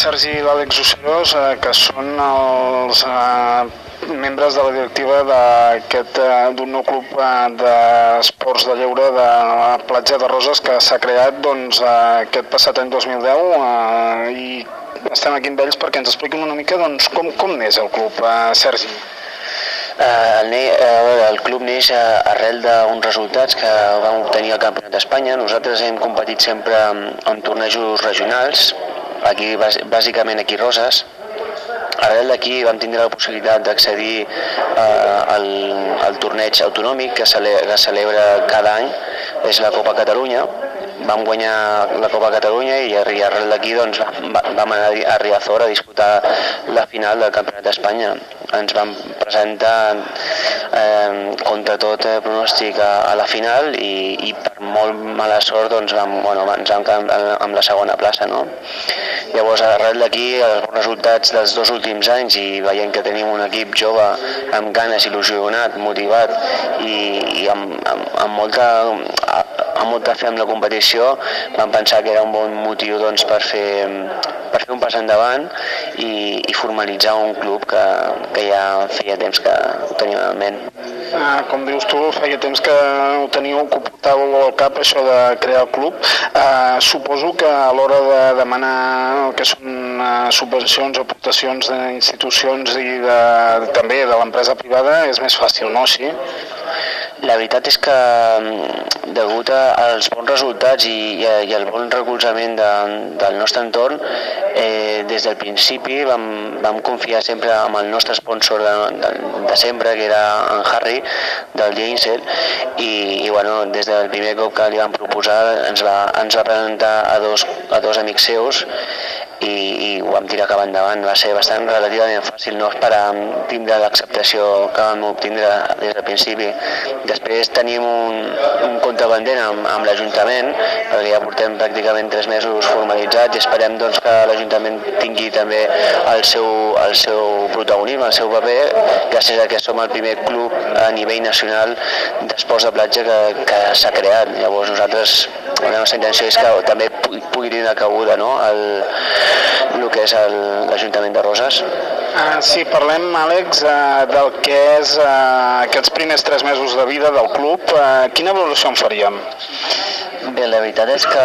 Sergi i l'Àlex Ocerós, eh, que són els eh, membres de la directiva eh, d'un nou club eh, d'esports de lleure de la platja de Roses que s'ha creat doncs, eh, aquest passat any 2010 eh, i estem aquí amb ells perquè ens expliquin una mica doncs, com, com neix el club, eh, Sergi. El, el club neix arrel d'uns resultats que vam obtenir al Campionat d'Espanya. Nosaltres hem competit sempre en tornejos regionals, aquí bàs- bàsicament aquí Roses. Arrel d'aquí vam tindre la possibilitat d'accedir eh, al, al torneig autonòmic que, que celebra cada any, és la Copa Catalunya. Vam guanyar la Copa Catalunya i arri- arrel d'aquí doncs, va- vam anar a Riazor a disputar la final del Campionat d'Espanya. Ens vam presentar eh, contra tot eh, pronòstic a, a la final i, i per molt mala sort doncs, vam, bueno, ens vam quedar amb, amb la segona plaça. No? Llavors, arrel d'aquí, els bons resultats dels dos últims anys i veient que tenim un equip jove amb ganes, il·lusionat, motivat i, i amb, amb, amb, molta, amb molta fe amb la competició, vam pensar que era un bon motiu doncs, per, fer, per fer un pas endavant i, i formalitzar un club que, que ja feia temps que ho teníem en ment. Eh, com dius tu, feia temps que ho teníeu, que al cap, això de crear el club. Eh, suposo que a l'hora de demanar el que són eh, subvencions o aportacions d'institucions i de, també de l'empresa privada és més fàcil, no? Així? La veritat és que mm, degut als bons resultats i, i, i al bon recolzament de, del nostre entorn, eh, des del principi vam, vam confiar sempre amb el nostre sponsor de, de, de sempre, que era en Harry, del Jainsel, i, i bueno, des del primer cop que li vam proposar ens va, ens va presentar a dos, a dos amics seus i, i ho vam tirar cap endavant. Va ser bastant relativament fàcil, no esperar tindre l'acceptació que vam obtindre des del principi. Després tenim un, un compte pendent amb, amb l'Ajuntament, perquè ja portem pràcticament tres mesos formalitzats i esperem doncs, que l'Ajuntament tingui també el seu, el seu protagonisme, el seu paper, gràcies a que som el primer club a nivell nacional d'esports de platja que, que s'ha creat. Llavors nosaltres, la nostra intenció és que també pugui, tenir una cabuda no? el, el que és l'Ajuntament de Roses. Uh, sí, parlem, Àlex, uh, del que és uh, aquests primers tres mesos de vida del club. Uh, quina valoració en faríem? Bé, la veritat és que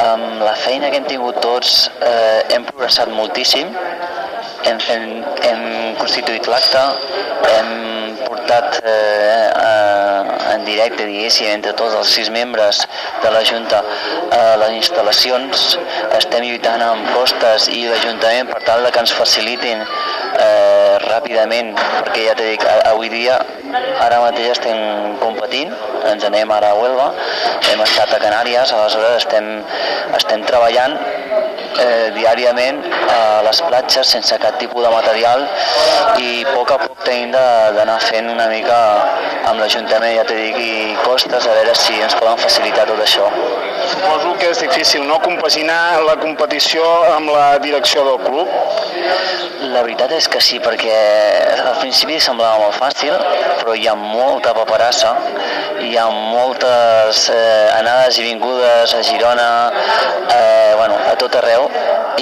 amb la feina que hem tingut tots eh, hem progressat moltíssim, hem, fet, hem constituït l'acte, hem portat eh, eh, en directe, diguéssim, entre tots els sis membres de la Junta. Eh, les instal·lacions, estem lluitant amb costes i l'Ajuntament per tal que ens facilitin eh, ràpidament, perquè ja t'he dit, a- avui dia, ara mateix estem competint, ens anem ara a Huelva, hem estat a Canàries, aleshores estem, estem treballant eh, diàriament a les platges sense cap tipus de material i a poc a poc tenim d'anar fent una mica amb l'Ajuntament, ja t'he dit, i costes, a veure si ens poden facilitar tot això. Suposo que és difícil, no?, compaginar la competició amb la direcció del club. La veritat és que sí, perquè al principi semblava molt fàcil, però hi ha molta paperassa, hi ha moltes eh, anades i vingudes a Girona, eh, bueno, a tot arreu,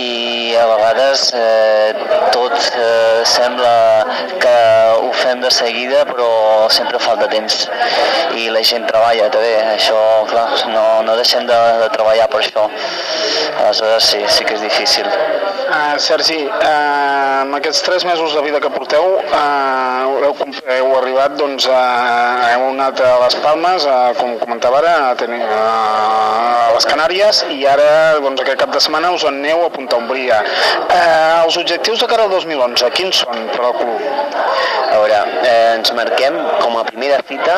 i a vegades eh, tot eh, sembla que ho fem de seguida, però sempre falta temps. I la gent treballa també, això, clar, no, no deixem de, de treballar per això. Aleshores sí, sí que és difícil. Uh, Sergi, uh, amb aquests tres mesos de vida que porteu, uh, heu, heu arribat, doncs, a, heu anat a les Palmes, uh, com comentava ara, a, tenir, uh, a les Canàries, i ara, doncs, aquest cap de setmana us en aneu a Punta Umbria. Uh, els objectius de cara al 2011, quins són per al club? A veure, eh, ens marquem a primera fita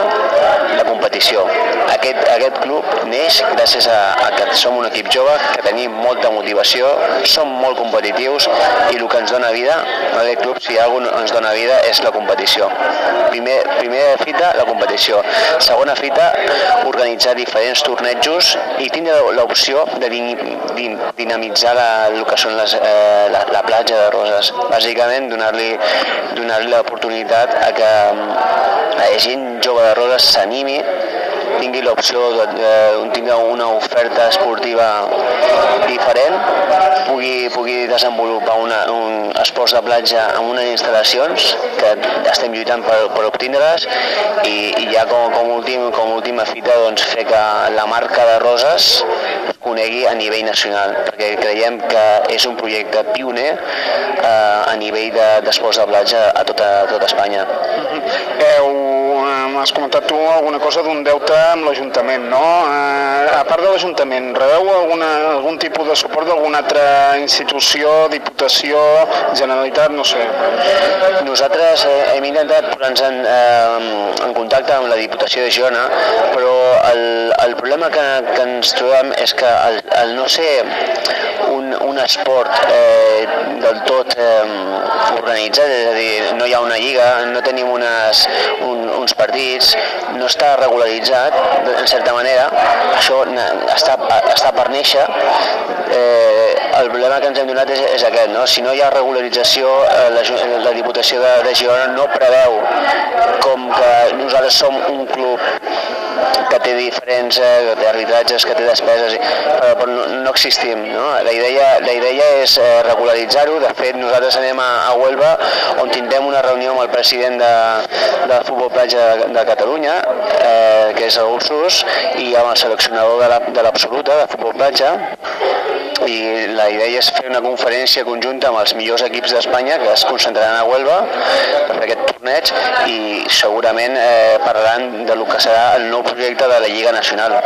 la competició. Aquest, aquest club neix gràcies a, a que som un equip jove, que tenim molta motivació, som molt competitius i el que ens dona vida, a aquest club, si alguna cosa ens dona vida, és la competició. Primer, primera fita, la competició. Segona fita, organitzar diferents tornejos i tindre l'opció de din, din, dinamitzar la, el que són les, eh, la, la platja de Roses. Bàsicament, donar-li donar l'oportunitat a que mm, la gent jove de Roses s'animi tingui l'opció de, de una oferta esportiva diferent, pugui, pugui desenvolupar una, un esports de platja amb unes instal·lacions que estem lluitant per, per obtindre-les i, i ja com, com, últim, com última fita doncs, fer que la marca de Roses es conegui a nivell nacional, perquè creiem que és un projecte pioner eh, a nivell d'esports de, de platja a tota, a tota Espanya. Heu m'has comentat tu alguna cosa d'un deute amb l'Ajuntament, no? Eh, a part de l'Ajuntament, rebeu alguna, algun tipus de suport d'alguna altra institució, diputació, Generalitat, no sé? Nosaltres eh, hem intentat posar-nos en, eh, en contacte amb la Diputació de Girona, però el, el problema que, que ens trobem és que el, el no ser un, un esport eh, del tot eh, organitzat, és a dir, no hi ha una lliga, no tenim unes, un, uns partits, no està regularitzat, en certa manera, això està, està per néixer, eh, el problema que ens hem donat és, és aquest, no? si no hi ha regularització, eh, la, la Diputació de, de Girona no preveu com que nosaltres som un club que té diferents, eh, arbitratges, que té despeses, però, però no, no existim. No? La, idea, la idea és eh, regularitzar-ho, de fet nosaltres anem a, a Huelva on tindrem una reunió amb el president de, de Futbol Platja de, de Catalunya, eh, que és el Ursus, i amb el seleccionador de l'Absoluta, la, de, de Futbol Platja, i la idea és fer una conferència conjunta amb els millors equips d'Espanya que es concentraran a Huelva per fer aquest torneig i segurament eh, parlaran de lo que serà el nou projecte de la Lliga Nacional.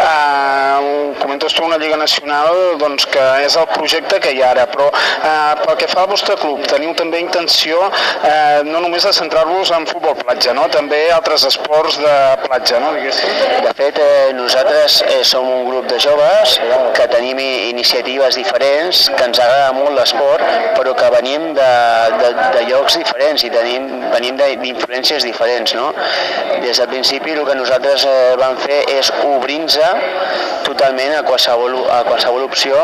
Uh, comentes tu una Lliga Nacional doncs, que és el projecte que hi ha ara, però uh, pel que fa al vostre club, teniu també intenció uh, no només de centrar-vos en futbol platja, no? també altres esports de platja, no? diguéssim? De fet, eh, nosaltres eh, som un grup de joves que tenim iniciatives diferents, que ens agrada molt l'esport, però que venim de, de, de llocs diferents i tenim, venim d'influències diferents. No? Des del principi el que nosaltres eh, vam fer és obrir-nos totalment a qualsevol, a qualsevol opció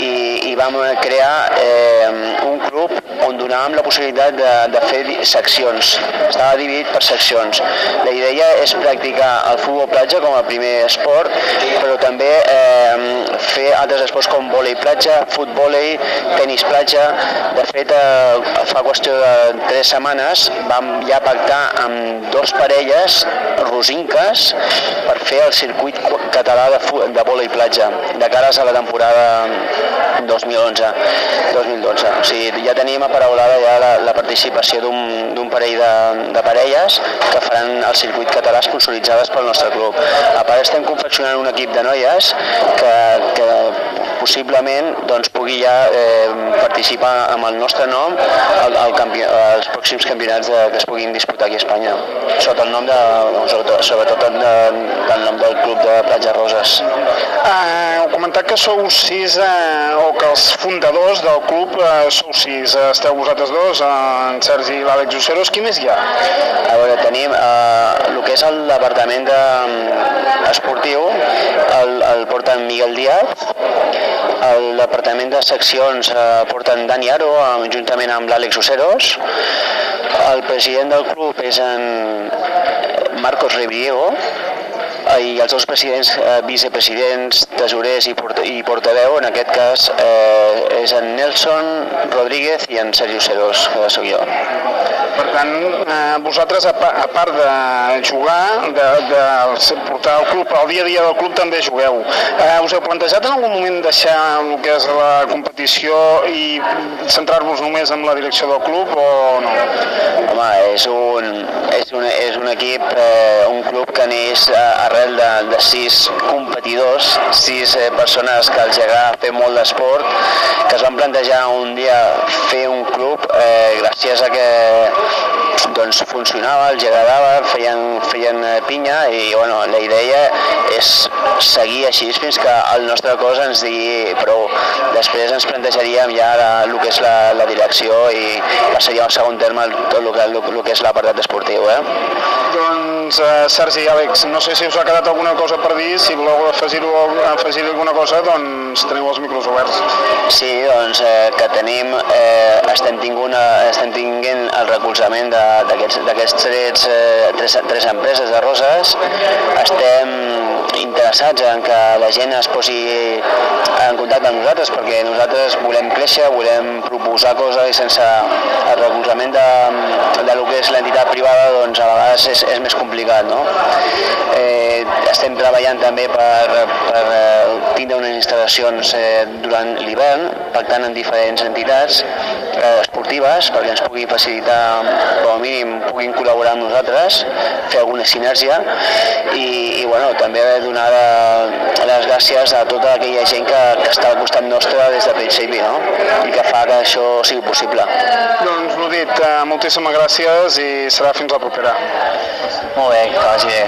i, i vam crear eh, un club on donàvem la possibilitat de, de fer seccions. Estava dividit per seccions. La idea és practicar el futbol platja com a primer esport, però també eh, fer altres esports com volei platja, futbolei, tenis platja. De fet, eh, fa qüestió de tres setmanes vam ja pactar amb dos parelles rosinques per fer el circuit català de, de volei platja de cares a la temporada 2011-2012. O sigui, ja tenim aparaulada ja la, la participació d'un parell de, de parelles que faran el circuit català sponsoritzades pel nostre club. A part estem confeccionant un equip de noies que, que possiblement doncs, pugui ja eh, participar amb el nostre nom al, al campi als pròxims campionats de, que es puguin disputar aquí a Espanya, sota el nom de, sobretot, sobretot de, del nom del club de Platja Roses. Uh, heu comentat que sou sis, uh, o que els fundadors del club uh, sou sis, esteu vosaltres dos, en Sergi i l'Àlex Oceros, qui més hi ha? A veure, tenim uh, el que és el departament de, um, esportiu, el, el porta Miguel Díaz, el departament de seccions eh, porten Dani Aro, juntament amb l'Àlex Oceros, el president del club és en Marcos Rebriego, i els dos presidents, eh, vicepresidents, tesorers i, porta, i portaveu, en aquest cas eh, és en Nelson Rodríguez i en Sergi Oceros, que sóc jo. Per tant, eh, vosaltres, a, a part de jugar, de, de portar el club, al dia a dia del club també jugueu. Eh, us heu plantejat en algun moment deixar el que és la competició i centrar-vos només en la direcció del club o no? Home, és un, és un, és un equip, eh, un club que neix arrel de, de sis competidors, sis eh, persones que els agrada fer molt d'esport, que es van plantejar un dia fer un club eh, gràcies a que doncs funcionava, els agradava, feien, feien eh, pinya i bueno, la idea és seguir així fins que el nostre cos ens digui prou. Després ens plantejaríem ja la, el que és la, la direcció i passaríem al segon terme tot el que, el, el que és l'apartat esportiu. Eh? Doncs, eh, Sergi, Àlex, no sé si us ha quedat alguna cosa per dir, si voleu afegir-ho afegir alguna cosa, doncs teniu els micros oberts. Sí, doncs eh, que tenim, eh, estem, tingunt, eh, estem tinguent el recolzament d'aquests tres, eh, tres, tres empreses de roses. Estem interessats en que la gent es posi en contacte amb nosaltres perquè nosaltres volem créixer, volem proposar coses i sense el recolzament de, de lo que és l'entitat privada doncs a vegades és, és més complicat. No? Eh, estem treballant també per, per eh, tindre unes instal·lacions eh, durant l'hivern, pactant amb diferents entitats eh, esportives perquè ens puguin facilitar, com a mínim, puguin col·laborar amb nosaltres, fer alguna sinergia i, i bueno, també donar eh, les gràcies a tota aquella gent que, que està al costat nostre des de principi no? i que fa que això sigui possible. Doncs l'ho dit, eh, moltíssimes gràcies i serà fins la propera. Molt bé, que vagi bé.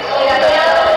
Yeah.